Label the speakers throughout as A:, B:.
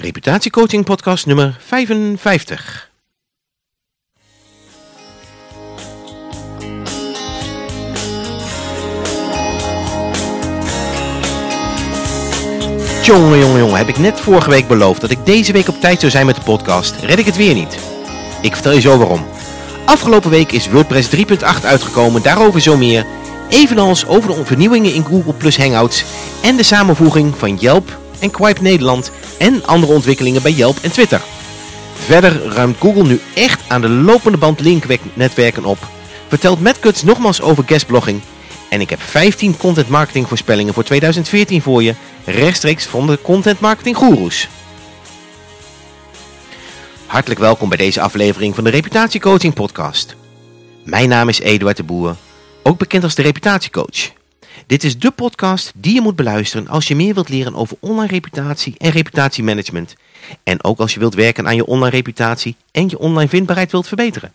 A: Reputatiecoaching podcast nummer 55. Jongen, jongen, jongen, heb ik net vorige week beloofd dat ik deze week op tijd zou zijn met de podcast. Red ik het weer niet. Ik vertel je zo waarom. Afgelopen week is WordPress 3.8 uitgekomen, daarover zo meer. Evenals over de vernieuwingen in Google Plus Hangouts en de samenvoeging van Yelp en Quip Nederland en andere ontwikkelingen bij Yelp en Twitter. Verder ruimt Google nu echt aan de lopende band linknetwerken op, vertelt Matt nogmaals over guestblogging en ik heb 15 content marketing voorspellingen voor 2014 voor je, rechtstreeks van de content marketing goeroes. Hartelijk welkom bij deze aflevering van de Reputatiecoaching podcast. Mijn naam is Eduard de Boer, ook bekend als de Reputatiecoach. Dit is de podcast die je moet beluisteren als je meer wilt leren over online reputatie en reputatiemanagement. En ook als je wilt werken aan je online reputatie en je online vindbaarheid wilt verbeteren.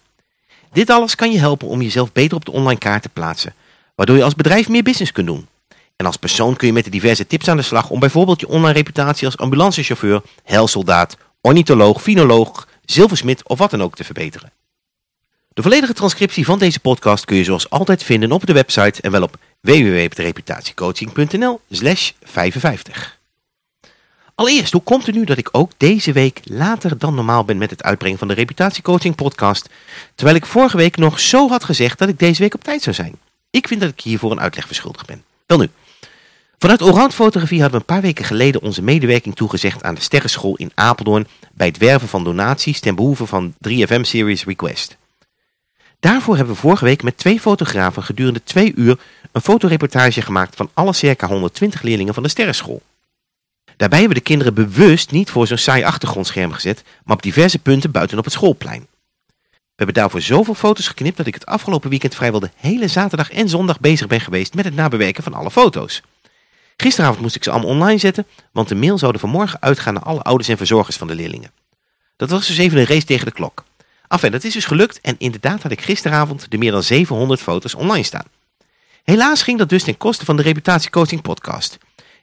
A: Dit alles kan je helpen om jezelf beter op de online kaart te plaatsen, waardoor je als bedrijf meer business kunt doen. En als persoon kun je met de diverse tips aan de slag om bijvoorbeeld je online reputatie als ambulancechauffeur, helsoldaat, ornitholoog, finoloog, zilversmid of wat dan ook te verbeteren. De volledige transcriptie van deze podcast kun je zoals altijd vinden op de website en wel op www.reputatiecoaching.nl slash 55. Allereerst, hoe komt het nu dat ik ook deze week later dan normaal ben met het uitbrengen van de Reputatiecoaching podcast, terwijl ik vorige week nog zo had gezegd dat ik deze week op tijd zou zijn? Ik vind dat ik hiervoor een uitleg verschuldigd ben. Wel nu, vanuit Oranje Fotografie hadden we een paar weken geleden onze medewerking toegezegd aan de Sterrenschool in Apeldoorn bij het werven van donaties ten behoeve van 3FM Series Request. Daarvoor hebben we vorige week met twee fotografen gedurende twee uur een fotoreportage gemaakt van alle circa 120 leerlingen van de sterrenschool. Daarbij hebben we de kinderen bewust niet voor zo'n saai achtergrondscherm gezet, maar op diverse punten buiten op het schoolplein. We hebben daarvoor zoveel foto's geknipt dat ik het afgelopen weekend vrijwel de hele zaterdag en zondag bezig ben geweest met het nabewerken van alle foto's. Gisteravond moest ik ze allemaal online zetten, want de mail zou vanmorgen uitgaan naar alle ouders en verzorgers van de leerlingen. Dat was dus even een race tegen de klok. Enfin, dat is dus gelukt en inderdaad had ik gisteravond de meer dan 700 foto's online staan. Helaas ging dat dus ten koste van de reputatiecoaching podcast.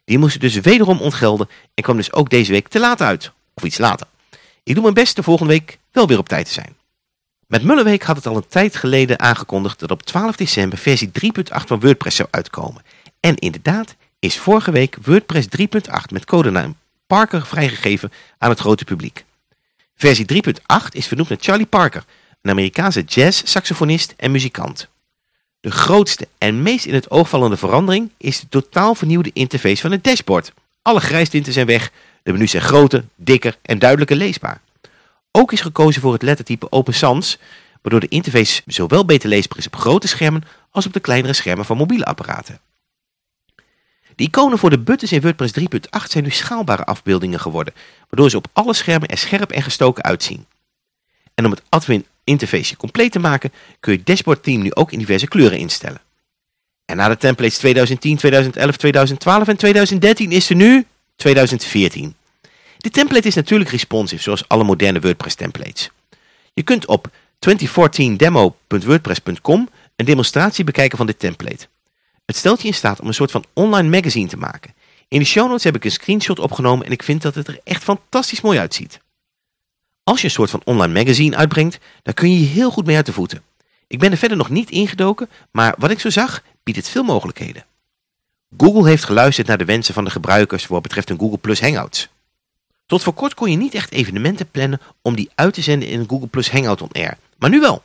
A: Die moest dus wederom ontgelden en kwam dus ook deze week te laat uit. Of iets later. Ik doe mijn best de volgende week wel weer op tijd te zijn. Met Mullenweek had het al een tijd geleden aangekondigd dat op 12 december versie 3.8 van WordPress zou uitkomen. En inderdaad is vorige week WordPress 3.8 met codenaam Parker vrijgegeven aan het grote publiek. Versie 3.8 is vernoemd naar Charlie Parker, een Amerikaanse jazz-saxofonist en muzikant. De grootste en meest in het oog vallende verandering is de totaal vernieuwde interface van het dashboard. Alle grijstinten zijn weg, de menus zijn groter, dikker en duidelijker leesbaar. Ook is gekozen voor het lettertype Open Sans, waardoor de interface zowel beter leesbaar is op grote schermen als op de kleinere schermen van mobiele apparaten. De iconen voor de buttons in WordPress 3.8 zijn nu schaalbare afbeeldingen geworden, waardoor ze op alle schermen er scherp en gestoken uitzien. En om het admin interface compleet te maken, kun je het dashboard team nu ook in diverse kleuren instellen. En na de templates 2010, 2011, 2012 en 2013 is er nu 2014. De template is natuurlijk responsive, zoals alle moderne WordPress templates. Je kunt op 2014demo.wordpress.com een demonstratie bekijken van dit template. Het stelt je in staat om een soort van online magazine te maken. In de show notes heb ik een screenshot opgenomen en ik vind dat het er echt fantastisch mooi uitziet. Als je een soort van online magazine uitbrengt, dan kun je je heel goed mee uit de voeten. Ik ben er verder nog niet ingedoken, maar wat ik zo zag, biedt het veel mogelijkheden. Google heeft geluisterd naar de wensen van de gebruikers wat betreft een Google Plus Hangouts. Tot voor kort kon je niet echt evenementen plannen om die uit te zenden in een Google Plus Hangout on Air. Maar nu wel.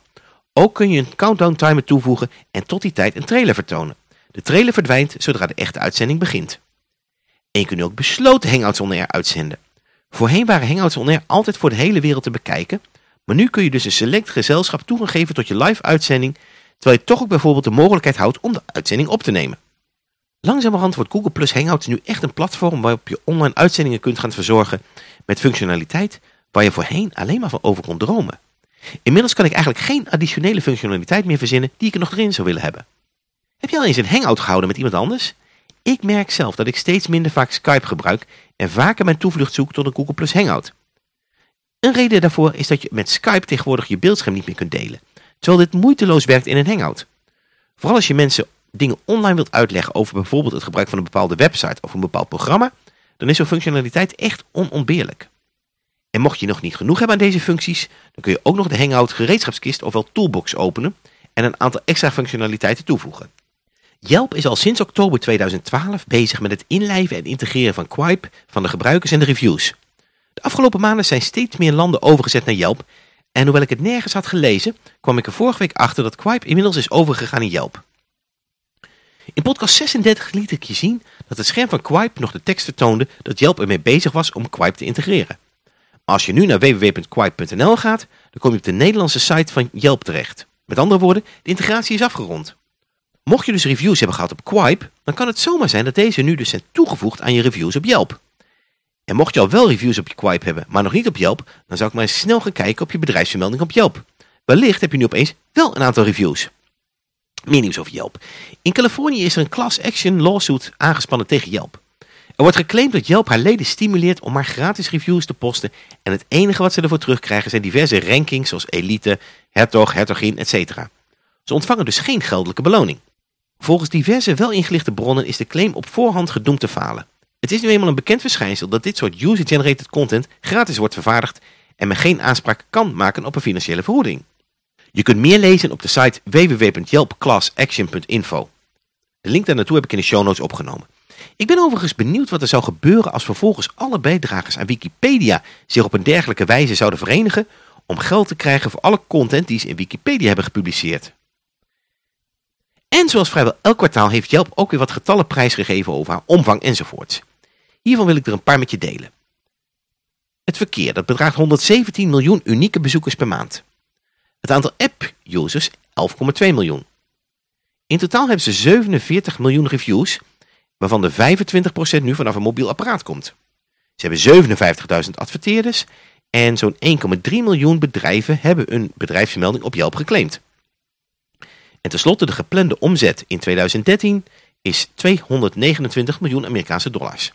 A: Ook kun je een countdown timer toevoegen en tot die tijd een trailer vertonen. De trailer verdwijnt zodra de echte uitzending begint. En je kunt ook besloten Hangouts on Air uitzenden. Voorheen waren Hangouts on Air altijd voor de hele wereld te bekijken, maar nu kun je dus een select gezelschap toegang geven tot je live uitzending, terwijl je toch ook bijvoorbeeld de mogelijkheid houdt om de uitzending op te nemen. Langzamerhand wordt Google Plus Hangouts nu echt een platform waarop je online uitzendingen kunt gaan verzorgen met functionaliteit waar je voorheen alleen maar van over kon dromen. Inmiddels kan ik eigenlijk geen additionele functionaliteit meer verzinnen die ik er nog erin zou willen hebben. Heb je al eens een hangout gehouden met iemand anders? Ik merk zelf dat ik steeds minder vaak Skype gebruik en vaker mijn toevlucht zoek tot een Google Plus Hangout. Een reden daarvoor is dat je met Skype tegenwoordig je beeldscherm niet meer kunt delen, terwijl dit moeiteloos werkt in een Hangout. Vooral als je mensen dingen online wilt uitleggen over bijvoorbeeld het gebruik van een bepaalde website of een bepaald programma, dan is zo'n functionaliteit echt onontbeerlijk. En mocht je nog niet genoeg hebben aan deze functies, dan kun je ook nog de Hangout gereedschapskist ofwel toolbox openen en een aantal extra functionaliteiten toevoegen. Yelp is al sinds oktober 2012 bezig met het inlijven en integreren van Quip van de gebruikers en de reviews. De afgelopen maanden zijn steeds meer landen overgezet naar Yelp en hoewel ik het nergens had gelezen, kwam ik er vorige week achter dat Quip inmiddels is overgegaan in Yelp. In podcast 36 liet ik je zien dat het scherm van Quip nog de tekst vertoonde dat Yelp ermee bezig was om Quip te integreren. Als je nu naar www.quip.nl gaat, dan kom je op de Nederlandse site van Yelp terecht. Met andere woorden, de integratie is afgerond. Mocht je dus reviews hebben gehad op Quip, dan kan het zomaar zijn dat deze nu dus zijn toegevoegd aan je reviews op Yelp. En mocht je al wel reviews op je Quip hebben, maar nog niet op Yelp, dan zou ik maar eens snel gaan kijken op je bedrijfsvermelding op Yelp. Wellicht heb je nu opeens wel een aantal reviews. Meer nieuws over Yelp. In Californië is er een class action lawsuit aangespannen tegen Yelp. Er wordt geclaimd dat Yelp haar leden stimuleert om maar gratis reviews te posten en het enige wat ze ervoor terugkrijgen zijn diverse rankings zoals elite, hertog, hertogin, etc. Ze ontvangen dus geen geldelijke beloning. Volgens diverse wel ingelichte bronnen is de claim op voorhand gedoemd te falen. Het is nu eenmaal een bekend verschijnsel dat dit soort user-generated content gratis wordt vervaardigd en men geen aanspraak kan maken op een financiële vergoeding. Je kunt meer lezen op de site www.yelpclassaction.info. De link daar naartoe heb ik in de show notes opgenomen. Ik ben overigens benieuwd wat er zou gebeuren als vervolgens alle bijdragers aan Wikipedia zich op een dergelijke wijze zouden verenigen om geld te krijgen voor alle content die ze in Wikipedia hebben gepubliceerd. En zoals vrijwel elk kwartaal heeft Yelp ook weer wat getallen prijsgegeven over haar omvang enzovoorts. Hiervan wil ik er een paar met je delen. Het verkeer, dat bedraagt 117 miljoen unieke bezoekers per maand. Het aantal app-users 11,2 miljoen. In totaal hebben ze 47 miljoen reviews, waarvan de 25% nu vanaf een mobiel apparaat komt. Ze hebben 57.000 adverteerders en zo'n 1,3 miljoen bedrijven hebben een bedrijfsmelding op Yelp geclaimd. En tenslotte de geplande omzet in 2013 is 229 miljoen Amerikaanse dollars.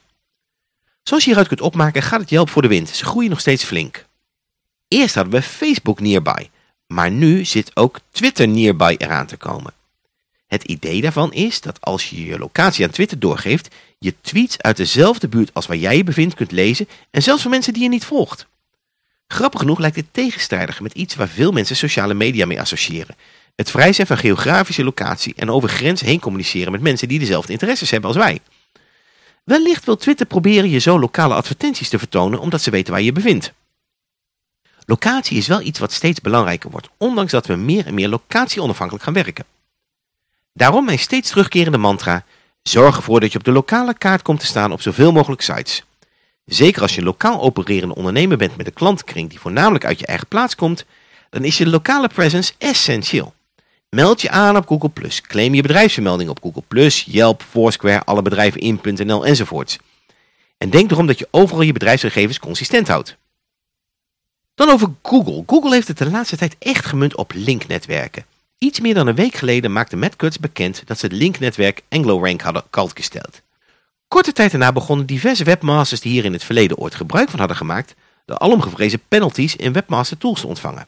A: Zoals je hieruit kunt opmaken gaat het Yelp voor de wind. Ze groeien nog steeds flink. Eerst hadden we Facebook Nearby, maar nu zit ook Twitter Nearby eraan te komen. Het idee daarvan is dat als je je locatie aan Twitter doorgeeft, je tweets uit dezelfde buurt als waar jij je bevindt kunt lezen en zelfs voor mensen die je niet volgt. Grappig genoeg lijkt dit tegenstrijdig met iets waar veel mensen sociale media mee associëren. Het vrij zijn van geografische locatie en over grens heen communiceren met mensen die dezelfde interesses hebben als wij. Wellicht wil Twitter proberen je zo lokale advertenties te vertonen omdat ze weten waar je je bevindt. Locatie is wel iets wat steeds belangrijker wordt, ondanks dat we meer en meer locatie-onafhankelijk gaan werken. Daarom mijn steeds terugkerende mantra, zorg ervoor dat je op de lokale kaart komt te staan op zoveel mogelijk sites. Zeker als je een lokaal opererende ondernemer bent met een klantenkring die voornamelijk uit je eigen plaats komt, dan is je lokale presence essentieel. Meld je aan op Google+, claim je bedrijfsvermelding op Google+, Yelp, Foursquare, alle bedrijven in.nl enzovoorts. En denk erom dat je overal je bedrijfsgegevens consistent houdt. Dan over Google. Google heeft het de laatste tijd echt gemunt op linknetwerken. Iets meer dan een week geleden maakte Matt Cutts bekend dat ze het linknetwerk AngloRank hadden gesteld. Korte tijd daarna begonnen diverse webmasters die hier in het verleden ooit gebruik van hadden gemaakt, de alomgevrezen penalties in webmaster tools te ontvangen.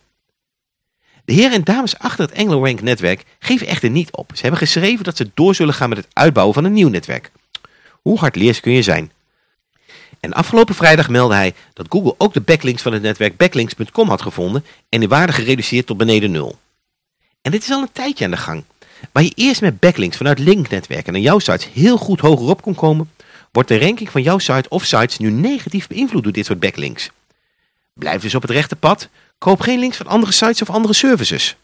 A: De heren en dames achter het AngloRank netwerk geven echter niet op. Ze hebben geschreven dat ze door zullen gaan met het uitbouwen van een nieuw netwerk. Hoe hardleers kun je zijn? En afgelopen vrijdag meldde hij dat Google ook de backlinks van het netwerk backlinks.com had gevonden en de waarde gereduceerd tot beneden nul. En dit is al een tijdje aan de gang. Waar je eerst met backlinks vanuit linknetwerken naar jouw sites heel goed hogerop kon komen, wordt de ranking van jouw site of sites nu negatief beïnvloed door dit soort backlinks. Blijf dus op het rechte pad, koop geen links van andere sites of andere services.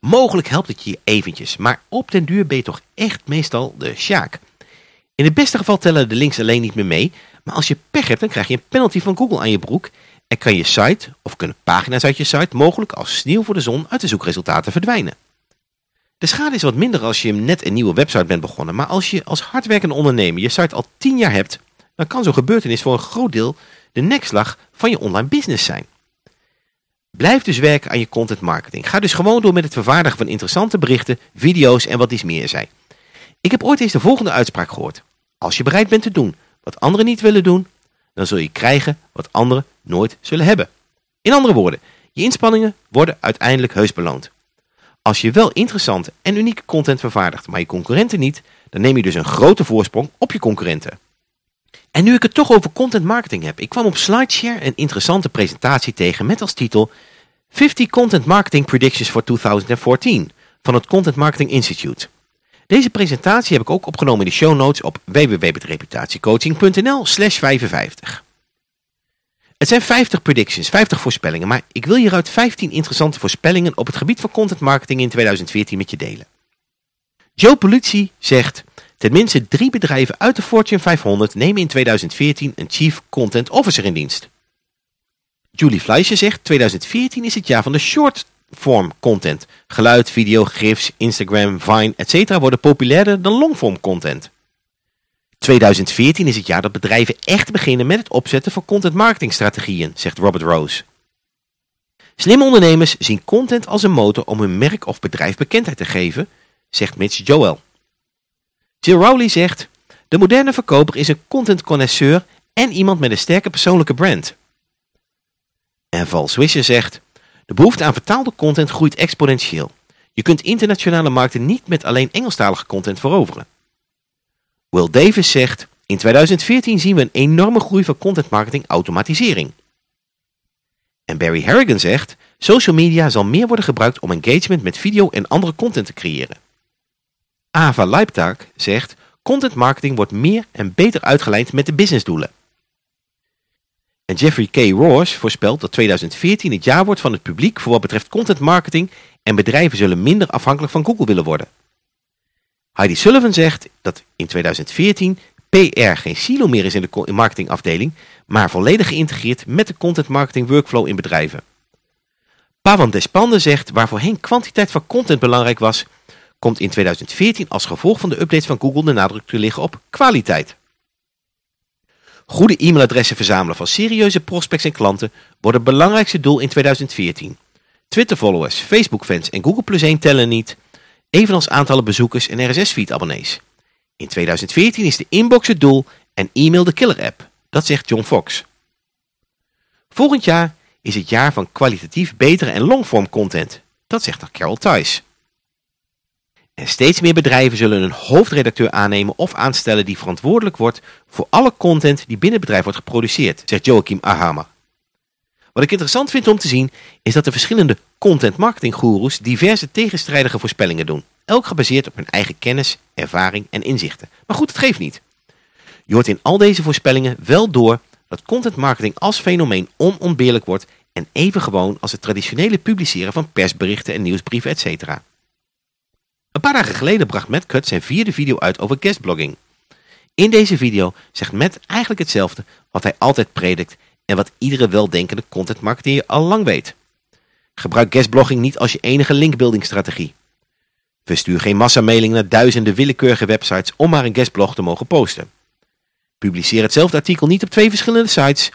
A: Mogelijk helpt het je eventjes, maar op den duur ben je toch echt meestal de sjaak. In het beste geval tellen de links alleen niet meer mee, maar als je pech hebt dan krijg je een penalty van Google aan je broek en kan je site of kunnen pagina's uit je site mogelijk als sneeuw voor de zon uit de zoekresultaten verdwijnen. De schade is wat minder als je net een nieuwe website bent begonnen, maar als je als hardwerkende ondernemer je site al 10 jaar hebt, dan kan zo'n gebeurtenis voor een groot deel de nekslag van je online business zijn. Blijf dus werken aan je content marketing. Ga dus gewoon door met het vervaardigen van interessante berichten, video's en wat iets meer zijn. Ik heb ooit eens de volgende uitspraak gehoord. Als je bereid bent te doen wat anderen niet willen doen, dan zul je krijgen wat anderen nooit zullen hebben. In andere woorden, je inspanningen worden uiteindelijk heus beloond. Als je wel interessante en unieke content vervaardigt, maar je concurrenten niet, dan neem je dus een grote voorsprong op je concurrenten. En nu ik het toch over content marketing heb, ik kwam op SlideShare een interessante presentatie tegen met als titel 50 Content Marketing Predictions for 2014 van het Content Marketing Institute. Deze presentatie heb ik ook opgenomen in de show notes op www.reputatiecoaching.nl slash 55. Het zijn 50 predictions, 50 voorspellingen, maar ik wil hieruit 15 interessante voorspellingen op het gebied van content marketing in 2014 met je delen. Joe Polizzi zegt, tenminste drie bedrijven uit de Fortune 500 nemen in 2014 een Chief Content Officer in dienst. Julie Fleischer zegt, 2014 is het jaar van de short form content. Geluid, video, gifs, Instagram, Vine, etc. worden populairder dan longform content. 2014 is het jaar dat bedrijven echt beginnen met het opzetten van content marketing strategieën, zegt Robert Rose. Slimme ondernemers zien content als een motor om hun merk of bedrijf bekendheid te geven, zegt Mitch Joel. Jill Rowley zegt, de moderne verkoper is een content connoisseur en iemand met een sterke persoonlijke brand. En Val Swisher zegt, de behoefte aan vertaalde content groeit exponentieel. Je kunt internationale markten niet met alleen Engelstalige content veroveren. Will Davis zegt, in 2014 zien we een enorme groei van content marketing automatisering. En Barry Harrigan zegt, social media zal meer worden gebruikt om engagement met video en andere content te creëren. Ava Leiptag zegt, content marketing wordt meer en beter uitgelijnd met de businessdoelen. En Jeffrey K. Ross voorspelt dat 2014 het jaar wordt van het publiek voor wat betreft content marketing en bedrijven zullen minder afhankelijk van Google willen worden. Heidi Sullivan zegt dat in 2014 PR geen silo meer is in de marketingafdeling, maar volledig geïntegreerd met de content marketing workflow in bedrijven. Pawan Despande zegt waar voorheen kwantiteit van content belangrijk was, komt in 2014 als gevolg van de updates van Google de nadruk te liggen op kwaliteit. Goede e-mailadressen verzamelen van serieuze prospects en klanten wordt het belangrijkste doel in 2014. Twitter-followers, Facebook-fans en Google Plus 1 tellen niet, evenals aantallen bezoekers en RSS-feed abonnees. In 2014 is de inbox het doel en e-mail de killer app. Dat zegt John Fox. Volgend jaar is het jaar van kwalitatief betere en longform content. Dat zegt Carol Thijs. Steeds meer bedrijven zullen een hoofdredacteur aannemen of aanstellen die verantwoordelijk wordt voor alle content die binnen het bedrijf wordt geproduceerd, zegt Joachim Ahama. Wat ik interessant vind om te zien is dat de verschillende content marketing goeroes diverse tegenstrijdige voorspellingen doen. Elk gebaseerd op hun eigen kennis, ervaring en inzichten. Maar goed, het geeft niet. Je hoort in al deze voorspellingen wel door dat content marketing als fenomeen onontbeerlijk wordt en even gewoon als het traditionele publiceren van persberichten en nieuwsbrieven etc. Een paar dagen geleden bracht Matt Cut zijn vierde video uit over guestblogging. In deze video zegt Matt eigenlijk hetzelfde wat hij altijd predikt en wat iedere weldenkende content marketeer al lang weet. Gebruik guestblogging niet als je enige linkbuildingstrategie. Verstuur geen massamailing naar duizenden willekeurige websites om maar een guestblog te mogen posten. Publiceer hetzelfde artikel niet op twee verschillende sites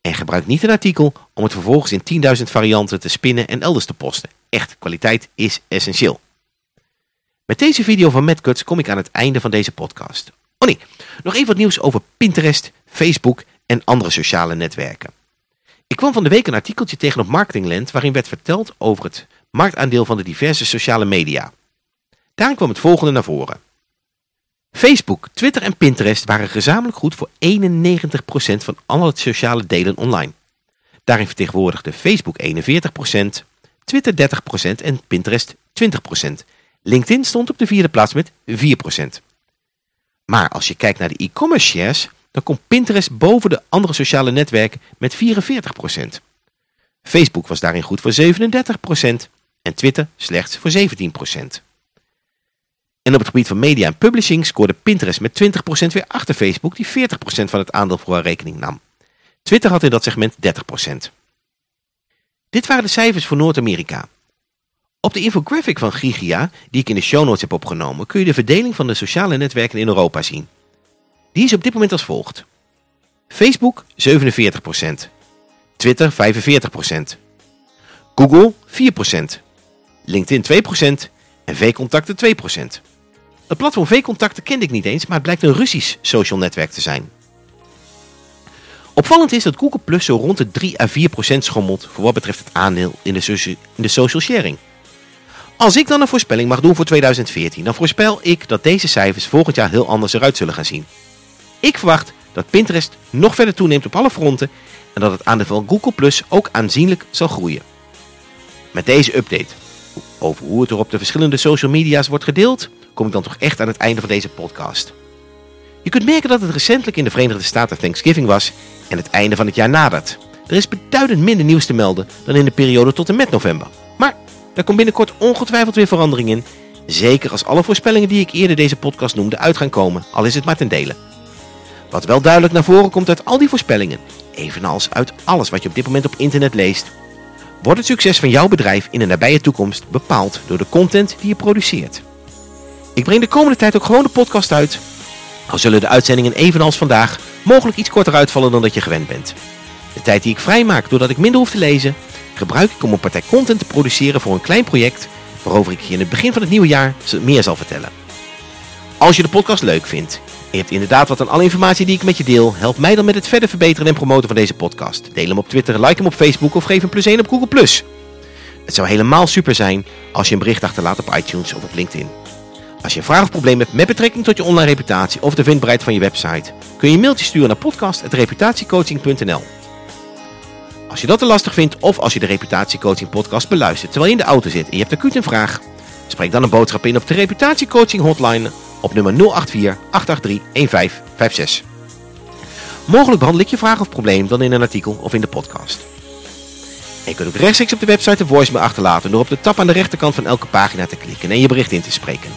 A: en gebruik niet een artikel om het vervolgens in 10.000 varianten te spinnen en elders te posten. Echt, kwaliteit is essentieel. Met deze video van Matt kom ik aan het einde van deze podcast. Oh nee, nog even wat nieuws over Pinterest, Facebook en andere sociale netwerken. Ik kwam van de week een artikeltje tegen op Marketingland waarin werd verteld over het marktaandeel van de diverse sociale media. Daarin kwam het volgende naar voren. Facebook, Twitter en Pinterest waren gezamenlijk goed voor 91% van alle sociale delen online. Daarin vertegenwoordigde Facebook 41%, Twitter 30% en Pinterest 20%. LinkedIn stond op de vierde plaats met 4%. Maar als je kijkt naar de e-commerce shares, dan komt Pinterest boven de andere sociale netwerken met 44%. Facebook was daarin goed voor 37% en Twitter slechts voor 17%. En op het gebied van media en publishing scoorde Pinterest met 20% weer achter Facebook die 40% van het aandeel voor haar rekening nam. Twitter had in dat segment 30%. Dit waren de cijfers voor Noord-Amerika. Op de infographic van Gigia, die ik in de show notes heb opgenomen, kun je de verdeling van de sociale netwerken in Europa zien. Die is op dit moment als volgt. Facebook 47%, Twitter 45%, Google 4%, LinkedIn 2% en V-contacten 2%. Het platform V-contacten kende ik niet eens, maar het blijkt een Russisch social netwerk te zijn. Opvallend is dat Google Plus zo rond de 3 à 4% schommelt voor wat betreft het aandeel in de, in de social sharing. Als ik dan een voorspelling mag doen voor 2014, dan voorspel ik dat deze cijfers volgend jaar heel anders eruit zullen gaan zien. Ik verwacht dat Pinterest nog verder toeneemt op alle fronten en dat het aandeel van Google Plus ook aanzienlijk zal groeien. Met deze update over hoe het er op de verschillende social media's wordt gedeeld, kom ik dan toch echt aan het einde van deze podcast. Je kunt merken dat het recentelijk in de Verenigde Staten Thanksgiving was en het einde van het jaar nadert. Er is beduidend minder nieuws te melden dan in de periode tot en met november. Daar komt binnenkort ongetwijfeld weer verandering in. Zeker als alle voorspellingen die ik eerder deze podcast noemde uit gaan komen, al is het maar ten dele. Wat wel duidelijk naar voren komt uit al die voorspellingen, evenals uit alles wat je op dit moment op internet leest, wordt het succes van jouw bedrijf in de nabije toekomst bepaald door de content die je produceert. Ik breng de komende tijd ook gewoon de podcast uit, al zullen de uitzendingen evenals vandaag mogelijk iets korter uitvallen dan dat je gewend bent. De tijd die ik vrijmaak doordat ik minder hoef te lezen, gebruik ik om een partij content te produceren voor een klein project waarover ik je in het begin van het nieuwe jaar meer zal vertellen. Als je de podcast leuk vindt en je hebt inderdaad wat aan alle informatie die ik met je deel, help mij dan met het verder verbeteren en promoten van deze podcast. Deel hem op Twitter, like hem op Facebook of geef hem plus 1 op Google+. Het zou helemaal super zijn als je een bericht achterlaat op iTunes of op LinkedIn. Als je een vraag of probleem hebt met betrekking tot je online reputatie of de vindbaarheid van je website, kun je een mailtje sturen naar podcast.reputatiecoaching.nl. Als je dat te lastig vindt of als je de Reputatiecoaching podcast beluistert terwijl je in de auto zit en je hebt acuut een vraag, spreek dan een boodschap in op de Reputatiecoaching hotline op nummer 084 883 1556. Mogelijk behandel ik je vraag of probleem dan in een artikel of in de podcast. En je kunt ook rechtstreeks op de website een voicemail achterlaten door op de tab aan de rechterkant van elke pagina te klikken en je bericht in te spreken.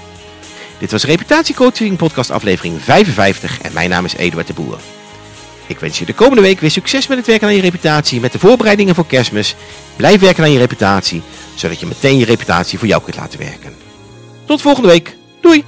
A: Dit was Reputatiecoaching podcast aflevering 55 en mijn naam is Eduard de Boer. Ik wens je de komende week weer succes met het werken aan je reputatie, met de voorbereidingen voor kerstmis. Blijf werken aan je reputatie, zodat je meteen je reputatie voor jou kunt laten werken. Tot volgende week. Doei!